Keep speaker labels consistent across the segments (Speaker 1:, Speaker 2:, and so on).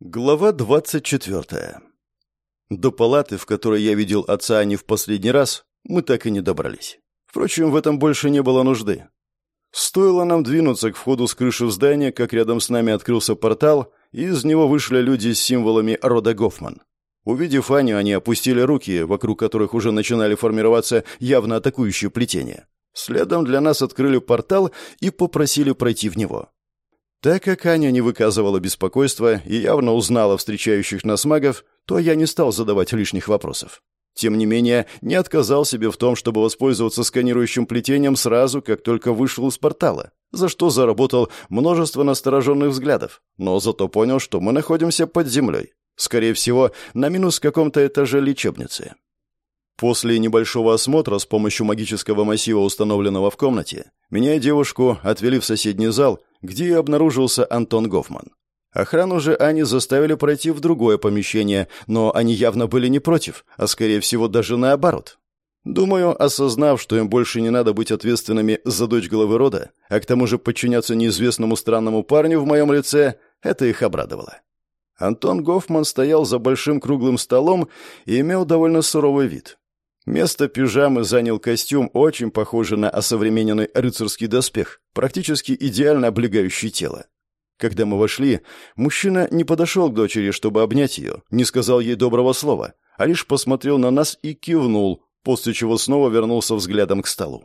Speaker 1: Глава 24. До палаты, в которой я видел отца Ани в последний раз, мы так и не добрались. Впрочем, в этом больше не было нужды. Стоило нам двинуться к входу с крыши в здание, как рядом с нами открылся портал, и из него вышли люди с символами рода Гофман. Увидев Аню, они опустили руки, вокруг которых уже начинали формироваться явно атакующие плетения. Следом для нас открыли портал и попросили пройти в него. Так как Аня не выказывала беспокойства и явно узнала встречающих нас магов, то я не стал задавать лишних вопросов. Тем не менее, не отказал себе в том, чтобы воспользоваться сканирующим плетением сразу, как только вышел из портала, за что заработал множество настороженных взглядов, но зато понял, что мы находимся под землей. Скорее всего, на минус каком-то этаже лечебницы. После небольшого осмотра с помощью магического массива, установленного в комнате, меня и девушку отвели в соседний зал, где и обнаружился Антон Гофман. Охрану же они заставили пройти в другое помещение, но они явно были не против, а скорее всего даже наоборот. Думаю, осознав, что им больше не надо быть ответственными за дочь главы рода, а к тому же подчиняться неизвестному странному парню в моем лице, это их обрадовало. Антон Гофман стоял за большим круглым столом и имел довольно суровый вид. Место пижамы занял костюм, очень похожий на осовремененный рыцарский доспех, практически идеально облегающий тело. Когда мы вошли, мужчина не подошел к дочери, чтобы обнять ее, не сказал ей доброго слова, а лишь посмотрел на нас и кивнул, после чего снова вернулся взглядом к столу.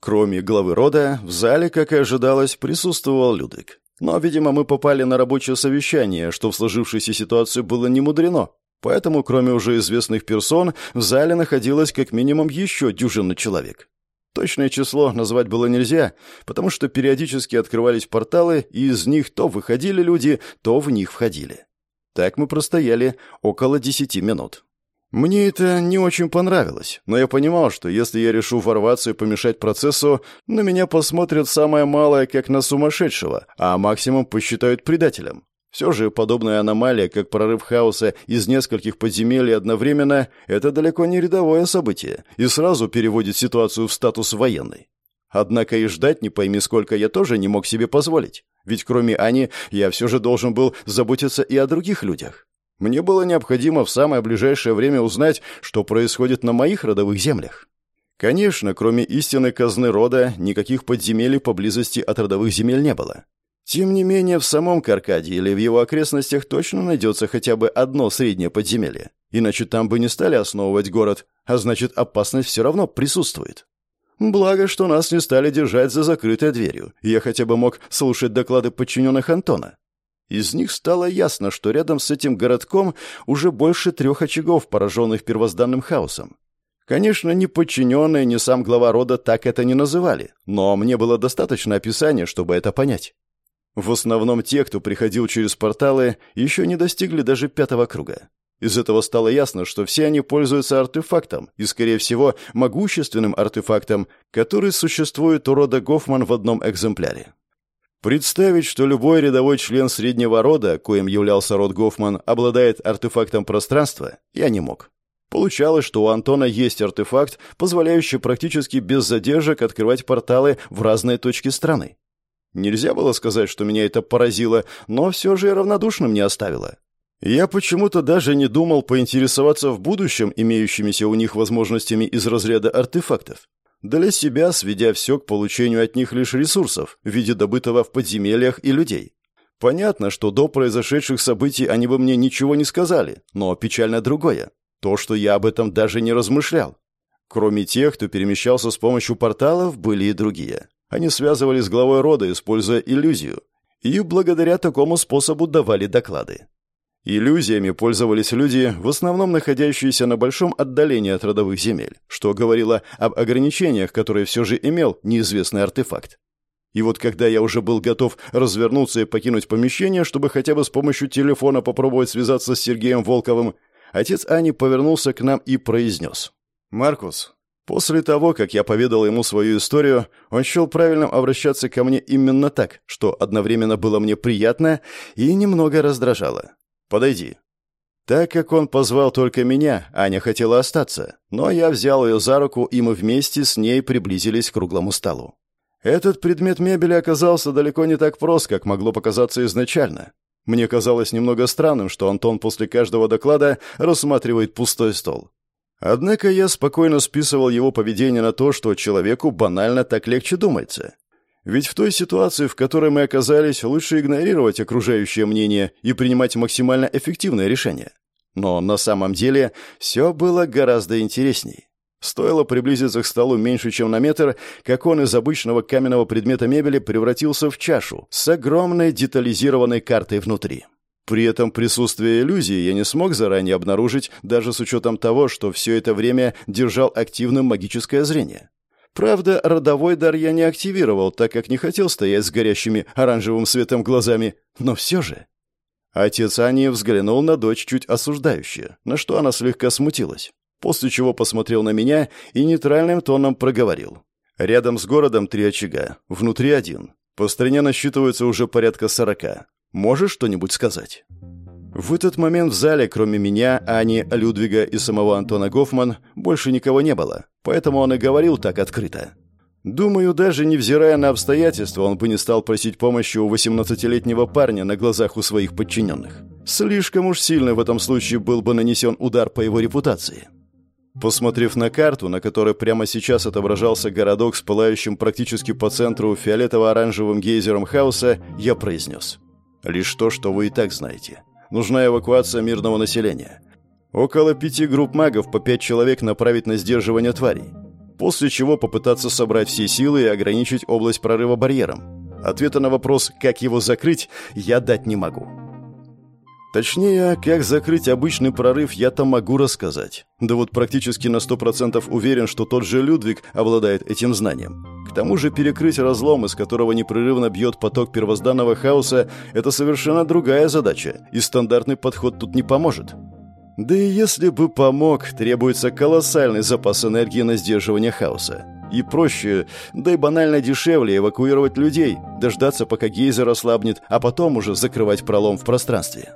Speaker 1: Кроме главы рода, в зале, как и ожидалось, присутствовал Людвиг. Но, видимо, мы попали на рабочее совещание, что в сложившейся ситуации было не мудрено, Поэтому, кроме уже известных персон, в зале находилось как минимум еще дюжина человек. Точное число назвать было нельзя, потому что периодически открывались порталы, и из них то выходили люди, то в них входили. Так мы простояли около десяти минут. Мне это не очень понравилось, но я понимал, что если я решу ворваться и помешать процессу, на меня посмотрят самое малое, как на сумасшедшего, а максимум посчитают предателем. Все же подобная аномалия, как прорыв хаоса из нескольких подземелий одновременно, это далеко не рядовое событие и сразу переводит ситуацию в статус военной. Однако и ждать не пойми сколько я тоже не мог себе позволить, ведь кроме Ани я все же должен был заботиться и о других людях. Мне было необходимо в самое ближайшее время узнать, что происходит на моих родовых землях. Конечно, кроме истинной казны рода, никаких подземелий поблизости от родовых земель не было. Тем не менее, в самом Каркаде или в его окрестностях точно найдется хотя бы одно среднее подземелье. Иначе там бы не стали основывать город, а значит, опасность все равно присутствует. Благо, что нас не стали держать за закрытой дверью, я хотя бы мог слушать доклады подчиненных Антона. Из них стало ясно, что рядом с этим городком уже больше трех очагов, пораженных первозданным хаосом. Конечно, ни подчиненные, ни сам глава рода так это не называли, но мне было достаточно описания, чтобы это понять. В основном те, кто приходил через порталы, еще не достигли даже пятого круга. Из этого стало ясно, что все они пользуются артефактом, и, скорее всего, могущественным артефактом, который существует у рода Гофман в одном экземпляре. Представить, что любой рядовой член среднего рода, коим являлся род Гофман, обладает артефактом пространства, я не мог. Получалось, что у Антона есть артефакт, позволяющий практически без задержек открывать порталы в разные точки страны. Нельзя было сказать, что меня это поразило, но все же и равнодушным не оставило. Я почему-то даже не думал поинтересоваться в будущем имеющимися у них возможностями из разряда артефактов. Для себя сведя все к получению от них лишь ресурсов в виде добытого в подземельях и людей. Понятно, что до произошедших событий они бы мне ничего не сказали, но печально другое. То, что я об этом даже не размышлял. Кроме тех, кто перемещался с помощью порталов, были и другие. Они связывались с главой рода, используя иллюзию, и благодаря такому способу давали доклады. Иллюзиями пользовались люди, в основном находящиеся на большом отдалении от родовых земель, что говорило об ограничениях, которые все же имел неизвестный артефакт. И вот когда я уже был готов развернуться и покинуть помещение, чтобы хотя бы с помощью телефона попробовать связаться с Сергеем Волковым, отец Ани повернулся к нам и произнес. «Маркус, После того, как я поведал ему свою историю, он счел правильным обращаться ко мне именно так, что одновременно было мне приятно и немного раздражало. «Подойди». Так как он позвал только меня, Аня хотела остаться, но я взял ее за руку, и мы вместе с ней приблизились к круглому столу. Этот предмет мебели оказался далеко не так прост, как могло показаться изначально. Мне казалось немного странным, что Антон после каждого доклада рассматривает пустой стол. Однако я спокойно списывал его поведение на то, что человеку банально так легче думается. Ведь в той ситуации, в которой мы оказались, лучше игнорировать окружающее мнение и принимать максимально эффективное решение. Но на самом деле все было гораздо интересней. Стоило приблизиться к столу меньше, чем на метр, как он из обычного каменного предмета мебели превратился в чашу с огромной детализированной картой внутри. При этом присутствие иллюзии я не смог заранее обнаружить, даже с учетом того, что все это время держал активным магическое зрение. Правда, родовой дар я не активировал, так как не хотел стоять с горящими оранжевым светом глазами, но все же... Отец Ани взглянул на дочь чуть осуждающе, на что она слегка смутилась, после чего посмотрел на меня и нейтральным тоном проговорил. «Рядом с городом три очага, внутри один. По стране насчитывается уже порядка сорока. Можешь что-нибудь сказать?» В этот момент в зале, кроме меня, Ани, Людвига и самого Антона Гофман, больше никого не было, поэтому он и говорил так открыто. Думаю, даже невзирая на обстоятельства, он бы не стал просить помощи у 18-летнего парня на глазах у своих подчиненных. Слишком уж сильно в этом случае был бы нанесен удар по его репутации. Посмотрев на карту, на которой прямо сейчас отображался городок с пылающим практически по центру фиолетово-оранжевым гейзером хаоса, я произнес – Лишь то, что вы и так знаете. Нужна эвакуация мирного населения. Около пяти групп магов по пять человек направить на сдерживание тварей. После чего попытаться собрать все силы и ограничить область прорыва барьером. Ответа на вопрос, как его закрыть, я дать не могу. Точнее, как закрыть обычный прорыв, я-то могу рассказать. Да вот практически на сто процентов уверен, что тот же Людвиг обладает этим знанием. К тому же перекрыть разлом, из которого непрерывно бьет поток первозданного хаоса, это совершенно другая задача, и стандартный подход тут не поможет. Да и если бы помог, требуется колоссальный запас энергии на сдерживание хаоса. И проще, да и банально дешевле эвакуировать людей, дождаться, пока гейзер ослабнет, а потом уже закрывать пролом в пространстве.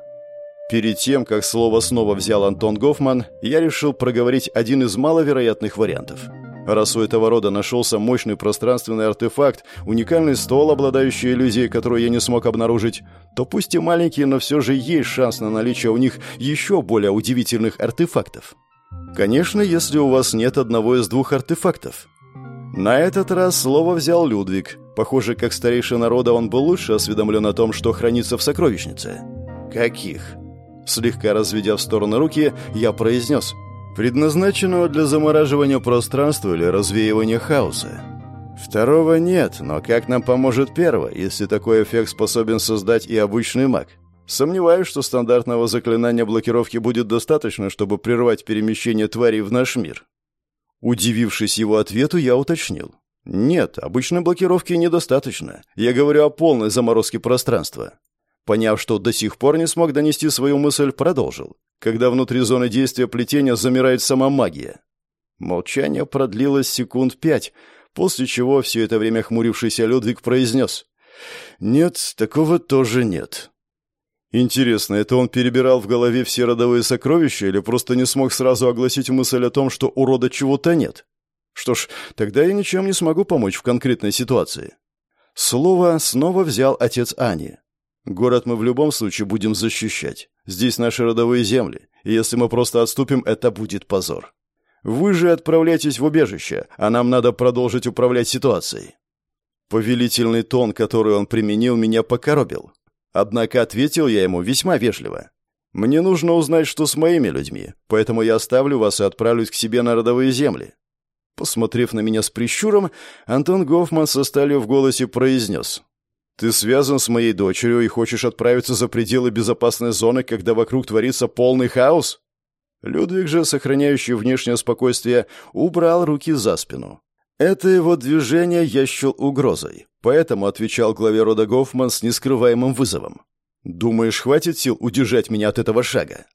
Speaker 1: Перед тем, как слово снова взял Антон Гофман, я решил проговорить один из маловероятных вариантов – Раз у этого рода нашелся мощный пространственный артефакт, уникальный стол, обладающий иллюзией, которую я не смог обнаружить, то пусть и маленькие, но все же есть шанс на наличие у них еще более удивительных артефактов. Конечно, если у вас нет одного из двух артефактов. На этот раз слово взял Людвиг. Похоже, как старейший народа он был лучше осведомлен о том, что хранится в сокровищнице. «Каких?» Слегка разведя в стороны руки, я произнес – предназначенного для замораживания пространства или развеивания хаоса. Второго нет, но как нам поможет первое, если такой эффект способен создать и обычный маг? Сомневаюсь, что стандартного заклинания блокировки будет достаточно, чтобы прервать перемещение тварей в наш мир. Удивившись его ответу, я уточнил. Нет, обычной блокировки недостаточно. Я говорю о полной заморозке пространства. Поняв, что до сих пор не смог донести свою мысль, продолжил когда внутри зоны действия плетения замирает сама магия. Молчание продлилось секунд пять, после чего все это время хмурившийся Людвиг произнес. «Нет, такого тоже нет». Интересно, это он перебирал в голове все родовые сокровища или просто не смог сразу огласить мысль о том, что у рода чего-то нет? Что ж, тогда я ничем не смогу помочь в конкретной ситуации. Слово снова взял отец Ани. Город мы в любом случае будем защищать. Здесь наши родовые земли, и если мы просто отступим, это будет позор. Вы же отправляйтесь в убежище, а нам надо продолжить управлять ситуацией». Повелительный тон, который он применил, меня покоробил. Однако ответил я ему весьма вежливо. «Мне нужно узнать, что с моими людьми, поэтому я оставлю вас и отправлюсь к себе на родовые земли». Посмотрев на меня с прищуром, Антон Гофман со сталью в голосе произнес. Ты связан с моей дочерью и хочешь отправиться за пределы безопасной зоны, когда вокруг творится полный хаос? Людвиг же, сохраняющий внешнее спокойствие, убрал руки за спину. Это его движение я счел угрозой, поэтому отвечал главе рода Гофман с нескрываемым вызовом. «Думаешь, хватит сил удержать меня от этого шага?»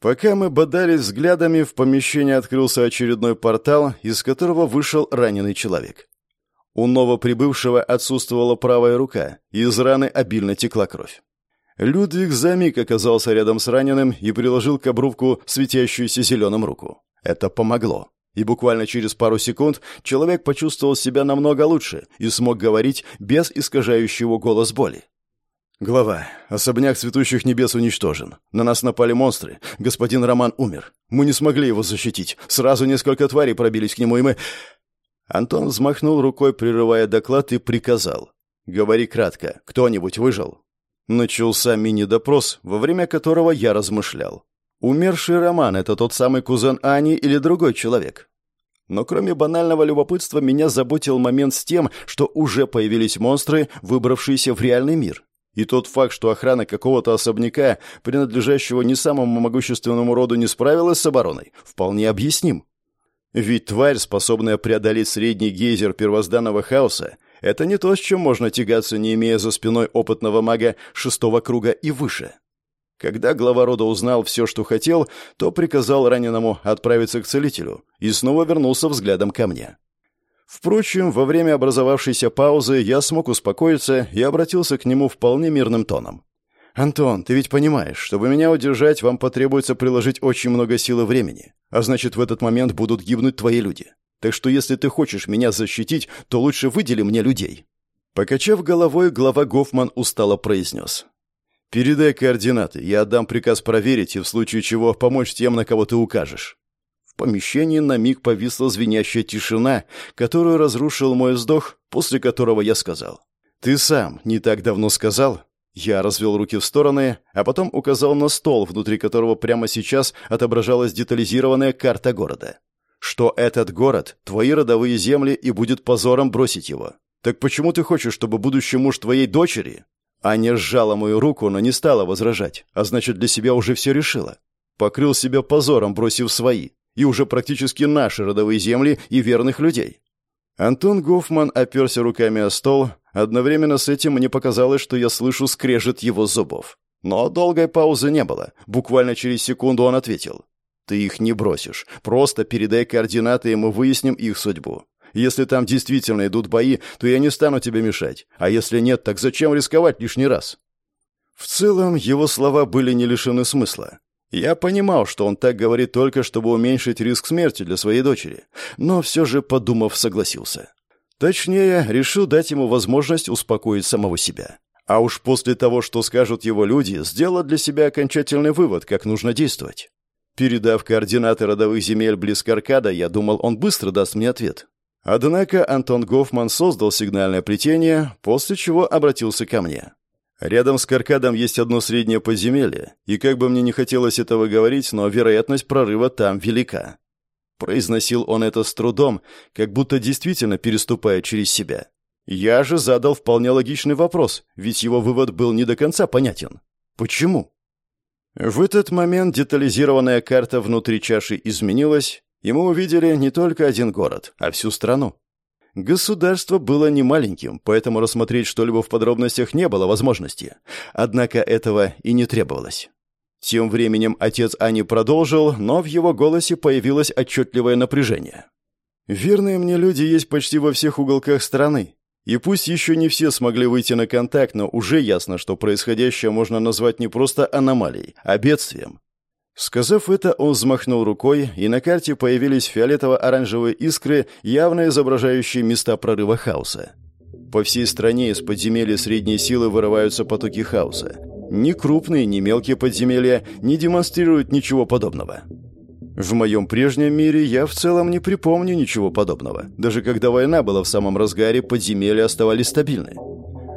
Speaker 1: Пока мы бодались взглядами, в помещении открылся очередной портал, из которого вышел раненый человек. У новоприбывшего отсутствовала правая рука, и из раны обильно текла кровь. Людвиг за миг оказался рядом с раненым и приложил к обрубку светящуюся зеленым руку. Это помогло. И буквально через пару секунд человек почувствовал себя намного лучше и смог говорить без искажающего голос боли. «Глава, особняк цветущих небес уничтожен. На нас напали монстры. Господин Роман умер. Мы не смогли его защитить. Сразу несколько тварей пробились к нему, и мы...» Антон взмахнул рукой, прерывая доклад, и приказал. «Говори кратко. Кто-нибудь выжил?» Начался мини-допрос, во время которого я размышлял. Умерший Роман — это тот самый кузен Ани или другой человек? Но кроме банального любопытства, меня заботил момент с тем, что уже появились монстры, выбравшиеся в реальный мир. И тот факт, что охрана какого-то особняка, принадлежащего не самому могущественному роду, не справилась с обороной, вполне объясним. Ведь тварь, способная преодолеть средний гейзер первозданного хаоса, это не то, с чем можно тягаться, не имея за спиной опытного мага шестого круга и выше. Когда глава рода узнал все, что хотел, то приказал раненому отправиться к целителю и снова вернулся взглядом ко мне. Впрочем, во время образовавшейся паузы я смог успокоиться и обратился к нему вполне мирным тоном. «Антон, ты ведь понимаешь, чтобы меня удержать, вам потребуется приложить очень много сил и времени, а значит, в этот момент будут гибнуть твои люди. Так что если ты хочешь меня защитить, то лучше выдели мне людей». Покачав головой, глава Гофман устало произнес. «Передай координаты, я отдам приказ проверить и в случае чего помочь тем, на кого ты укажешь». В помещении на миг повисла звенящая тишина, которую разрушил мой вздох, после которого я сказал. «Ты сам не так давно сказал?» Я развел руки в стороны, а потом указал на стол, внутри которого прямо сейчас отображалась детализированная карта города. «Что этот город — твои родовые земли, и будет позором бросить его. Так почему ты хочешь, чтобы будущий муж твоей дочери...» Аня сжала мою руку, но не стала возражать, а значит, для себя уже все решила. Покрыл себя позором, бросив свои и уже практически наши родовые земли и верных людей. Антон Гофман оперся руками о стол. Одновременно с этим мне показалось, что я слышу скрежет его зубов. Но долгой паузы не было. Буквально через секунду он ответил. «Ты их не бросишь. Просто передай координаты, и мы выясним их судьбу. Если там действительно идут бои, то я не стану тебе мешать. А если нет, так зачем рисковать лишний раз?» В целом, его слова были не лишены смысла. Я понимал, что он так говорит только, чтобы уменьшить риск смерти для своей дочери, но все же, подумав, согласился. Точнее, решил дать ему возможность успокоить самого себя. А уж после того, что скажут его люди, сделать для себя окончательный вывод, как нужно действовать. Передав координаты родовых земель близ Каркада, я думал, он быстро даст мне ответ. Однако Антон Гофман создал сигнальное плетение, после чего обратился ко мне. Рядом с Каркадом есть одно среднее подземелье, и как бы мне не хотелось этого говорить, но вероятность прорыва там велика. Произносил он это с трудом, как будто действительно переступая через себя. Я же задал вполне логичный вопрос, ведь его вывод был не до конца понятен. Почему? В этот момент детализированная карта внутри чаши изменилась, и мы увидели не только один город, а всю страну. Государство было не маленьким, поэтому рассмотреть что-либо в подробностях не было возможности. Однако этого и не требовалось. Тем временем отец Ани продолжил, но в его голосе появилось отчетливое напряжение. «Верные мне люди есть почти во всех уголках страны. И пусть еще не все смогли выйти на контакт, но уже ясно, что происходящее можно назвать не просто аномалией, а бедствием. Сказав это, он взмахнул рукой, и на карте появились фиолетово-оранжевые искры, явно изображающие места прорыва хаоса. По всей стране из подземелья средней силы вырываются потоки хаоса. Ни крупные, ни мелкие подземелья не демонстрируют ничего подобного. В моем прежнем мире я в целом не припомню ничего подобного. Даже когда война была в самом разгаре, подземелья оставались стабильны.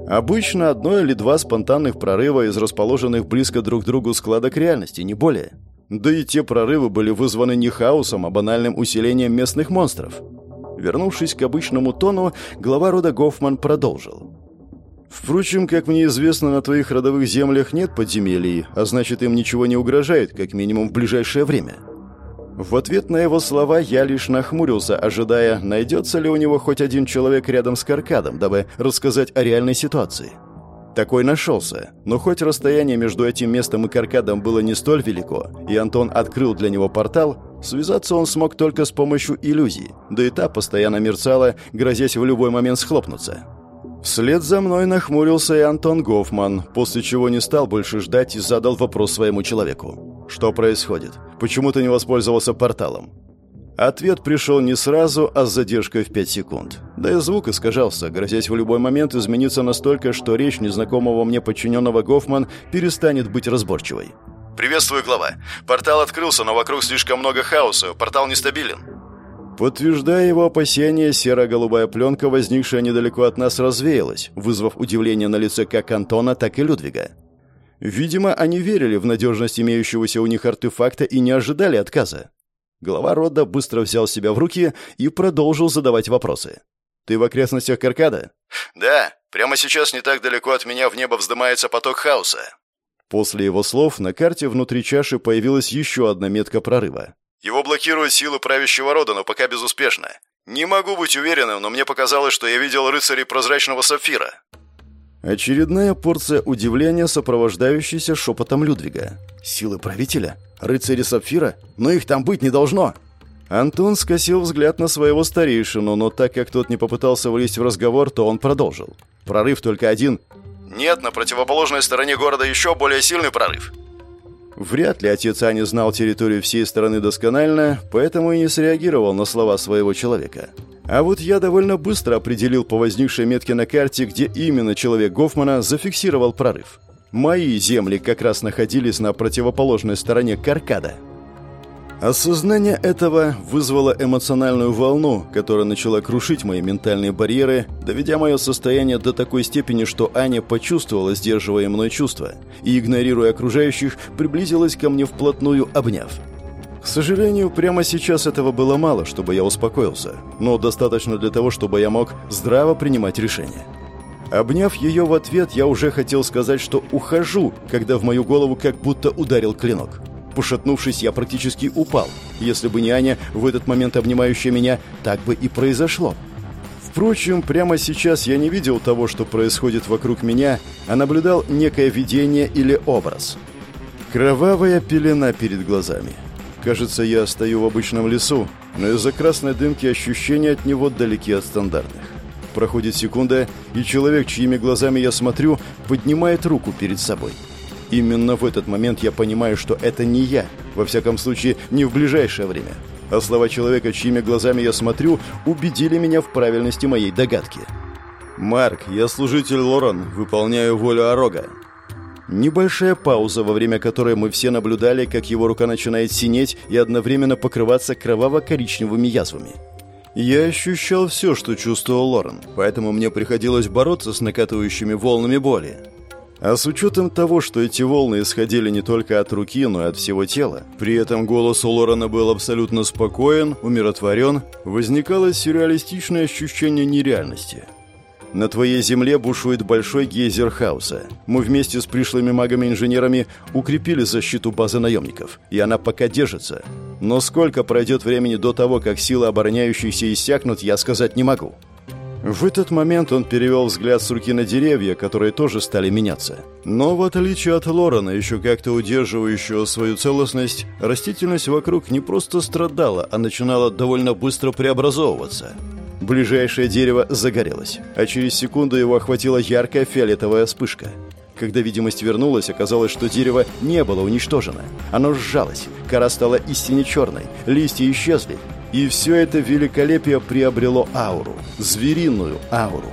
Speaker 1: Обычно одно или два спонтанных прорыва из расположенных близко друг к другу складок реальности, не более. Да и те прорывы были вызваны не хаосом, а банальным усилением местных монстров. Вернувшись к обычному тону, глава рода Гофман продолжил. «Впрочем, как мне известно, на твоих родовых землях нет подземелий, а значит, им ничего не угрожает, как минимум в ближайшее время. В ответ на его слова я лишь нахмурился, ожидая, найдется ли у него хоть один человек рядом с Каркадом, дабы рассказать о реальной ситуации. Такой нашелся, но хоть расстояние между этим местом и Каркадом было не столь велико, и Антон открыл для него портал, связаться он смог только с помощью иллюзии, да и та постоянно мерцала, грозясь в любой момент схлопнуться. Вслед за мной нахмурился и Антон Гофман, после чего не стал больше ждать и задал вопрос своему человеку. «Что происходит? Почему ты не воспользовался порталом?» Ответ пришел не сразу, а с задержкой в 5 секунд. Да и звук искажался, грозясь в любой момент измениться настолько, что речь незнакомого мне подчиненного Гофман перестанет быть разборчивой.
Speaker 2: «Приветствую, глава. Портал открылся, но вокруг слишком много хаоса. Портал нестабилен».
Speaker 1: Подтверждая его опасения, серо-голубая пленка, возникшая недалеко от нас, развеялась, вызвав удивление на лице как Антона, так и Людвига. Видимо, они верили в надежность имеющегося у них артефакта и не ожидали отказа. Глава рода быстро взял себя в руки и продолжил задавать вопросы. «Ты в окрестностях Каркада?»
Speaker 2: «Да, прямо сейчас не так далеко от меня в небо вздымается поток хаоса».
Speaker 1: После его слов на карте внутри чаши появилась еще одна метка прорыва.
Speaker 2: «Его блокируют силы правящего рода, но пока безуспешно. Не могу быть уверенным, но мне показалось, что я видел рыцарей прозрачного сапфира».
Speaker 1: Очередная порция удивления, сопровождающаяся шепотом Людвига. «Силы правителя? Рыцари Сапфира? Но их там быть не должно!» Антон скосил взгляд на своего старейшину, но так как тот не попытался влезть в разговор, то он продолжил. «Прорыв только один».
Speaker 2: «Нет, на противоположной стороне города еще более сильный прорыв».
Speaker 1: Вряд ли отец Ани знал территорию всей страны досконально, поэтому и не среагировал на слова своего человека. А вот я довольно быстро определил по возникшей метке на карте, где именно человек Гофмана зафиксировал прорыв. Мои земли как раз находились на противоположной стороне Каркада. Осознание этого вызвало эмоциональную волну, которая начала крушить мои ментальные барьеры, доведя мое состояние до такой степени, что Аня почувствовала сдерживая мной чувства и, игнорируя окружающих, приблизилась ко мне вплотную, обняв. К сожалению, прямо сейчас этого было мало, чтобы я успокоился, но достаточно для того, чтобы я мог здраво принимать решения. Обняв ее в ответ, я уже хотел сказать, что ухожу, когда в мою голову как будто ударил клинок. Пошатнувшись, я практически упал. Если бы не Аня, в этот момент обнимающая меня, так бы и произошло. Впрочем, прямо сейчас я не видел того, что происходит вокруг меня, а наблюдал некое видение или образ. Кровавая пелена перед глазами. Кажется, я стою в обычном лесу, но из-за красной дымки ощущения от него далеки от стандартных. Проходит секунда, и человек, чьими глазами я смотрю, поднимает руку перед собой. Именно в этот момент я понимаю, что это не я, во всяком случае, не в ближайшее время. А слова человека, чьими глазами я смотрю, убедили меня в правильности моей догадки. «Марк, я служитель Лорен, выполняю волю Орога. Небольшая пауза, во время которой мы все наблюдали, как его рука начинает синеть и одновременно покрываться кроваво-коричневыми язвами. Я ощущал все, что чувствовал Лорен, поэтому мне приходилось бороться с накатывающими волнами боли. А с учетом того, что эти волны исходили не только от руки, но и от всего тела, при этом голос у Лорена был абсолютно спокоен, умиротворен, возникало сюрреалистичное ощущение нереальности – на твоей земле бушует большой гейзер хаоса. Мы вместе с пришлыми магами-инженерами укрепили защиту базы наемников, и она пока держится. Но сколько пройдет времени до того, как силы обороняющихся иссякнут, я сказать не могу. В этот момент он перевел взгляд с руки на деревья, которые тоже стали меняться. Но в отличие от Лорена, еще как-то удерживающего свою целостность, растительность вокруг не просто страдала, а начинала довольно быстро преобразовываться – Ближайшее дерево загорелось, а через секунду его охватила яркая фиолетовая вспышка. Когда видимость вернулась, оказалось, что дерево не было уничтожено. Оно сжалось, кора стала истине черной, листья исчезли. И все это великолепие приобрело ауру, звериную ауру.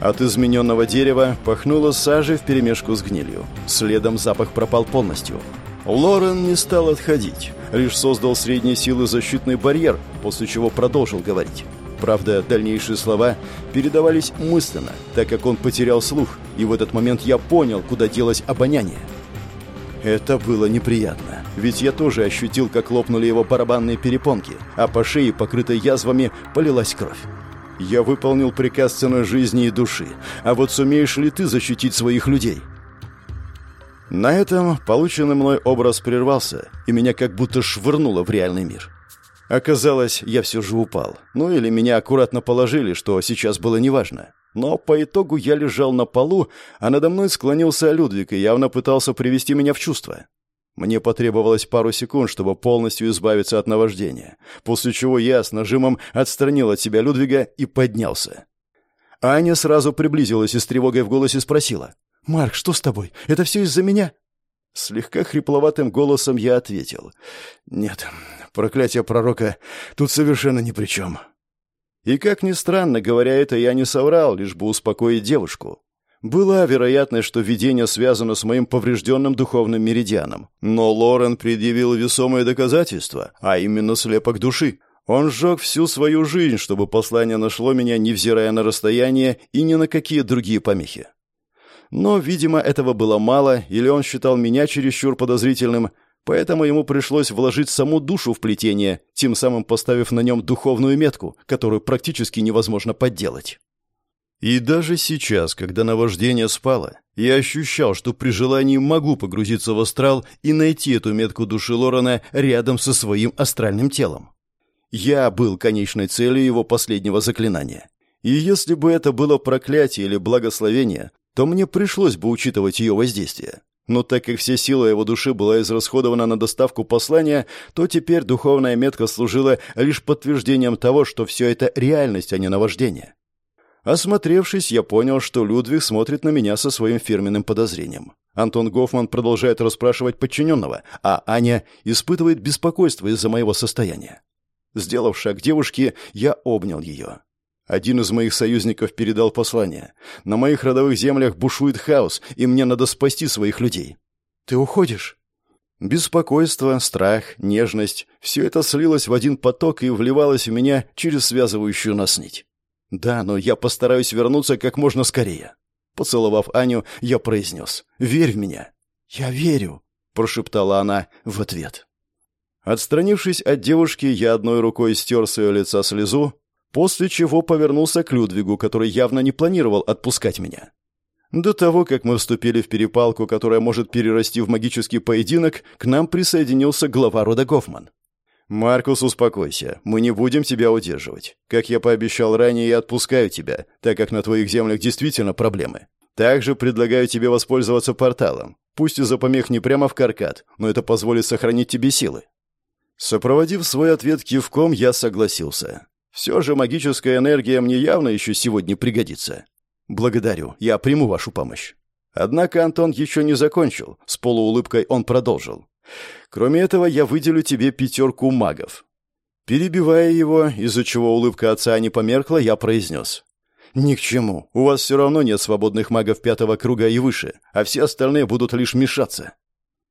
Speaker 1: От измененного дерева пахнуло сажей вперемешку с гнилью. Следом запах пропал полностью. Лорен не стал отходить, лишь создал средней силы защитный барьер, после чего продолжил говорить. Правда, дальнейшие слова передавались мысленно, так как он потерял слух, и в этот момент я понял, куда делось обоняние. Это было неприятно, ведь я тоже ощутил, как лопнули его барабанные перепонки, а по шее, покрытой язвами, полилась кровь. Я выполнил приказ ценой жизни и души, а вот сумеешь ли ты защитить своих людей? На этом полученный мной образ прервался, и меня как будто швырнуло в реальный мир. Оказалось, я все же упал. Ну или меня аккуратно положили, что сейчас было неважно. Но по итогу я лежал на полу, а надо мной склонился Людвиг и явно пытался привести меня в чувство. Мне потребовалось пару секунд, чтобы полностью избавиться от наваждения, после чего я с нажимом отстранил от себя Людвига и поднялся. Аня сразу приблизилась и с тревогой в голосе спросила. «Марк, что с тобой? Это все из-за меня?» Слегка хрипловатым голосом я ответил. «Нет, проклятие пророка тут совершенно ни при чем». И как ни странно, говоря это, я не соврал, лишь бы успокоить девушку. Была вероятность, что видение связано с моим поврежденным духовным меридианом. Но Лорен предъявил весомые доказательства, а именно слепок души. Он сжег всю свою жизнь, чтобы послание нашло меня, невзирая на расстояние и ни на какие другие помехи. Но, видимо, этого было мало, или он считал меня чересчур подозрительным, Поэтому ему пришлось вложить саму душу в плетение, тем самым поставив на нем духовную метку, которую практически невозможно подделать. И даже сейчас, когда наваждение спало, я ощущал, что при желании могу погрузиться в астрал и найти эту метку души Лорена рядом со своим астральным телом. Я был конечной целью его последнего заклинания. И если бы это было проклятие или благословение, то мне пришлось бы учитывать ее воздействие. Но так как вся сила его души была израсходована на доставку послания, то теперь духовная метка служила лишь подтверждением того, что все это реальность, а не наваждение. Осмотревшись, я понял, что Людвиг смотрит на меня со своим фирменным подозрением. Антон Гофман продолжает расспрашивать подчиненного, а Аня испытывает беспокойство из-за моего состояния. Сделав шаг к девушке, я обнял ее. Один из моих союзников передал послание. На моих родовых землях бушует хаос, и мне надо спасти своих людей. Ты уходишь? Беспокойство, страх, нежность — все это слилось в один поток и вливалось в меня через связывающую нас нить. Да, но я постараюсь вернуться как можно скорее. Поцеловав Аню, я произнес «Верь в меня». «Я верю», — прошептала она в ответ. Отстранившись от девушки, я одной рукой стер с ее лица слезу, после чего повернулся к Людвигу, который явно не планировал отпускать меня. До того, как мы вступили в перепалку, которая может перерасти в магический поединок, к нам присоединился глава рода Гофман. «Маркус, успокойся, мы не будем тебя удерживать. Как я пообещал ранее, я отпускаю тебя, так как на твоих землях действительно проблемы. Также предлагаю тебе воспользоваться порталом. Пусть из-за помех не прямо в каркад, но это позволит сохранить тебе силы». Сопроводив свой ответ кивком, я согласился. Все же магическая энергия мне явно еще сегодня пригодится. Благодарю, я приму вашу помощь. Однако Антон еще не закончил. С полуулыбкой он продолжил. Кроме этого, я выделю тебе пятерку магов. Перебивая его, из-за чего улыбка отца не померкла, я произнес. «Ни к чему. У вас все равно нет свободных магов пятого круга и выше, а все остальные будут лишь мешаться».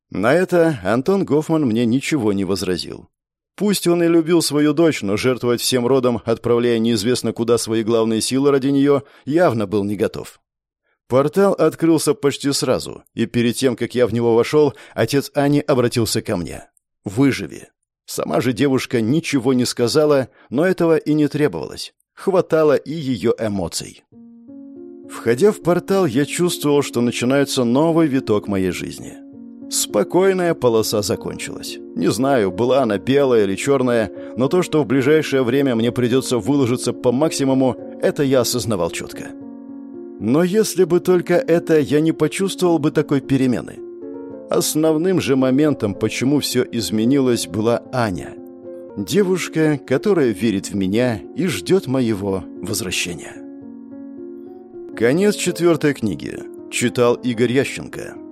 Speaker 1: На это Антон Гофман мне ничего не возразил. Пусть он и любил свою дочь, но жертвовать всем родом, отправляя неизвестно куда свои главные силы ради нее, явно был не готов. Портал открылся почти сразу, и перед тем, как я в него вошел, отец Ани обратился ко мне. «Выживи». Сама же девушка ничего не сказала, но этого и не требовалось. Хватало и ее эмоций. Входя в портал, я чувствовал, что начинается новый виток моей жизни. Спокойная полоса закончилась. Не знаю, была она белая или черная, но то, что в ближайшее время мне придется выложиться по максимуму, это я осознавал четко. Но если бы только это, я не почувствовал бы такой перемены. Основным же моментом, почему все изменилось, была Аня. Девушка, которая верит в меня и ждет моего возвращения. Конец четвертой книги. Читал Игорь Ященко.